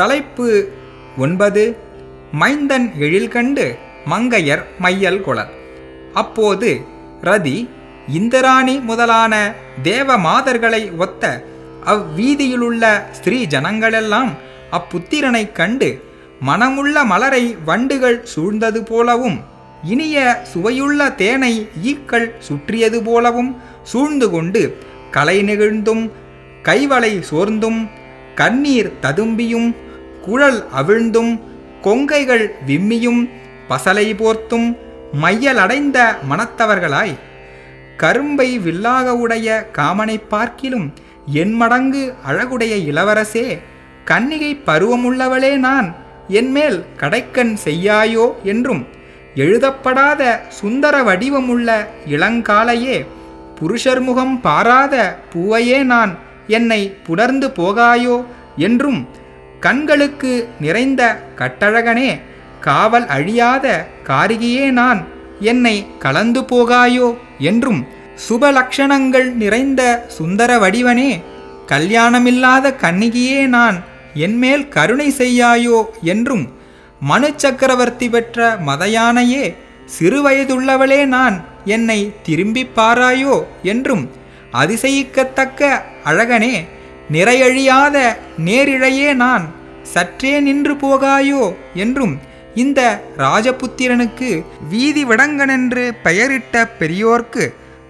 தலைப்பு ஒன்பது மைந்தன் எழில் கண்டு மங்கையர் மையல் குளர் அப்போது ரதி இந்திராணி முதலான தேவ மாதர்களை ஒத்த அவ்வீதியிலுள்ள ஸ்திரீ ஜனங்களெல்லாம் அப்புத்திரனைக் கண்டு மனமுள்ள மலரை வண்டுகள் சூழ்ந்தது போலவும் இனிய சுவையுள்ள தேனை ஈக்கள் சுற்றியது போலவும் சூழ்ந்து கொண்டு கலை நெகிழ்ந்தும் கைவளை சோர்ந்தும் கண்ணீர் ததும்பியும் குழல் அவிழ்ந்தும் கொங்கைகள் விம்மியும் பசலை போர்த்தும் மையலடைந்த மனத்தவர்களாய் கரும்பை வில்லாக உடைய காமனைப் பார்க்கிலும் என் மடங்கு அழகுடைய இளவரசே கன்னிகை பருவமுள்ளவளே நான் என்மேல் கடைக்கண் செய்யாயோ என்றும் எழுதப்படாத சுந்தர வடிவமுள்ள இளங்காலையே புருஷர் முகம் பாராத பூவையே நான் என்னை புணர்ந்து போகாயோ என்றும் கண்களுக்கு நிறைந்த கட்டழகனே காவல் அழியாத காரிகையே நான். என்னை கலந்து போகாயோ என்றும் சுபலக்ஷணங்கள் நிறைந்த சுந்தர வடிவனே கல்யாணமில்லாத கண்ணிகியே நான். என்மேல் கருணை செய்யாயோ என்றும் மனு சக்கரவர்த்தி பெற்ற மதயானையே சிறுவயதுள்ளவளே நான். என்னை திரும்பிப் பாராயோ என்றும் அதிசயிக்கத்தக்க அழகனே நிறையழியாத நேரிழையே நான். சற்றே நின்று போகாயோ என்றும் இந்த ராஜபுத்திரனுக்கு வீதி விடங்கனென்று பெயரிட்ட பெரியோர்க்கு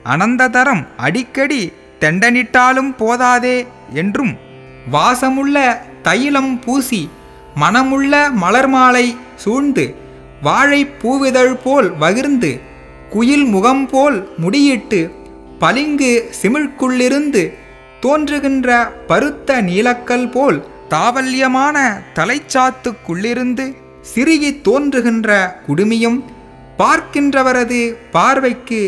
அனந்ததரம் அடிக்கடி தெண்டனிட்டாலும் போதாதே என்றும் வாசமுள்ள தைலம் பூசி மனமுள்ள மலர் மாலை சூழ்ந்து வாழை பூவிதழ் போல் வகிர்ந்து குயில் முகம் போல் முடியிட்டு பளிங்கு சிமிழ்க்குள்ளிருந்து தோன்றுகின்ற பருத்த நீலக்கல் போல் தாவல்யமான தலைச்சாத்துக்குள்ளிருந்து சிறுகி தோன்றுகின்ற குடுமியும் பார்க்கின்றவரது பார்வைக்கு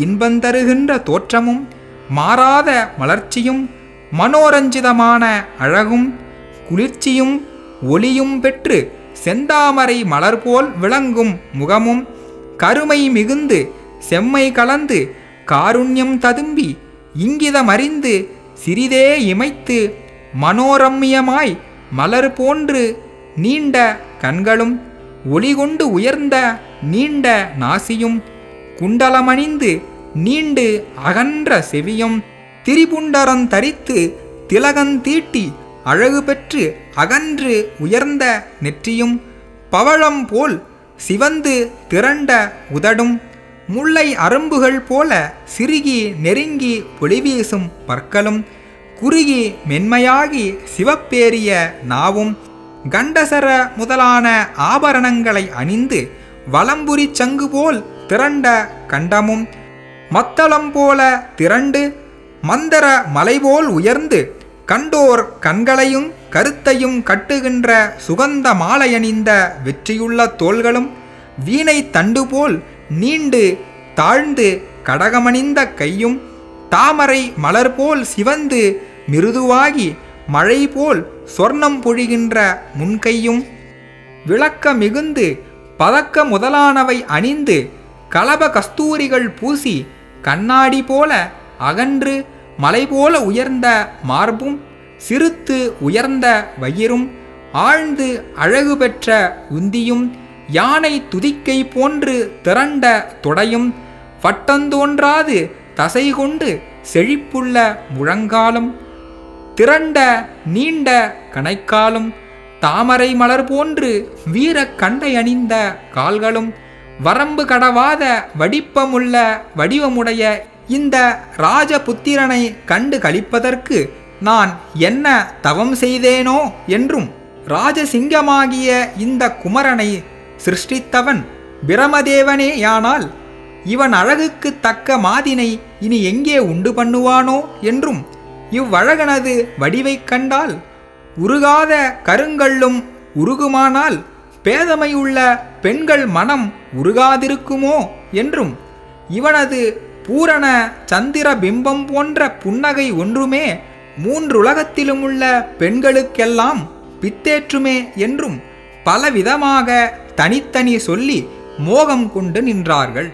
இன்பந்தருகின்ற தோற்றமும் மாறாத மலர்ச்சியும் மனோரஞ்சிதமான அழகும் குளிர்ச்சியும் ஒளியும் பெற்று செந்தாமரை மலர் போல் விளங்கும் முகமும் கருமை மிகுந்து செம்மை கலந்து காருண்யம் ததும்பி இங்கிதமறிந்து சிறிதே இமைத்து மனோரம்யமாய் மலர் போன்று நீண்ட கண்களும் ஒளிகொண்டு உயர்ந்த நீண்ட நாசியும் குண்டலமணிந்து நீண்டு அகன்ற செவியும் திரிபுண்டரம் தரித்து திலகந்தீட்டி அழகு பெற்று அகன்று உயர்ந்த நெற்றியும் பவழம் போல் சிவந்து திரண்ட உதடும் முல்லை அரும்புகள் போல சிறுகி நெருங்கி ஒளிவீசும் பற்களும் குறுகி மென்மையாகி சிவப்பேறிய நாவும் கண்டசர முதலான ஆபரணங்களை அணிந்து வலம்புரி சங்கு போல் திரண்ட கண்டமும் மத்தளம் போல திரண்டு மந்தர மலைபோல் உயர்ந்து கண்டோர் கண்களையும் கருத்தையும் கட்டுகின்ற சுகந்த மாலையணிந்த வெற்றியுள்ள தோள்களும் வீணை தண்டு போல் நீண்டு தாழ்ந்து கடகமணிந்த கையும் தாமரை மலர் போல் சிவந்து மிருதுவாகி மழை போல் சொர்ணம் பொழிகின்ற முன்கையும் விளக்க மிகுந்து பதக்க முதலானவை அணிந்து கலப கஸ்தூரிகள் பூசி கண்ணாடி போல அகன்று மலை போல உயர்ந்த மார்பும் சிறுத்து உயர்ந்த வயிறும் ஆழ்ந்து அழகு பெற்ற உந்தியும் யானை துதிக்கை போன்று திரண்ட தொடையும் வட்டந்தோன்றாது தசை கொண்டு செழிப்புள்ள முழங்காலும் திரண்ட நீண்ட கணைக்காலும் தாமரை மலர் போன்று வீர கண்டை அணிந்த கால்களும் வரம்பு கடவாத வடிப்பமுள்ள வடிவமுடைய இந்த ராஜபுத்திரனை கண்டு கழிப்பதற்கு நான் என்ன தவம் செய்தேனோ என்றும் ராஜசிங்கமாகிய இந்த குமரனை சிருஷ்டித்தவன் பிரமதேவனேயானால் இவன் அழகுக்கு தக்க மாதினை இனி எங்கே உண்டு பண்ணுவானோ என்றும் இவ்வழகனது வடிவைக் கண்டால் உருகாத கருங்கல்லும் உருகுமானால் பேதமையுள்ள பெண்கள் மனம் உருகாதிருக்குமோ என்றும் இவனது பூரண சந்திர பிம்பம் போன்ற புன்னகை ஒன்றுமே மூன்றுலகத்திலுமுள்ள பெண்களுக்கெல்லாம் பித்தேற்றுமே என்றும் பலவிதமாக தனித்தனி சொல்லி மோகம் கொண்டு நின்றார்கள்.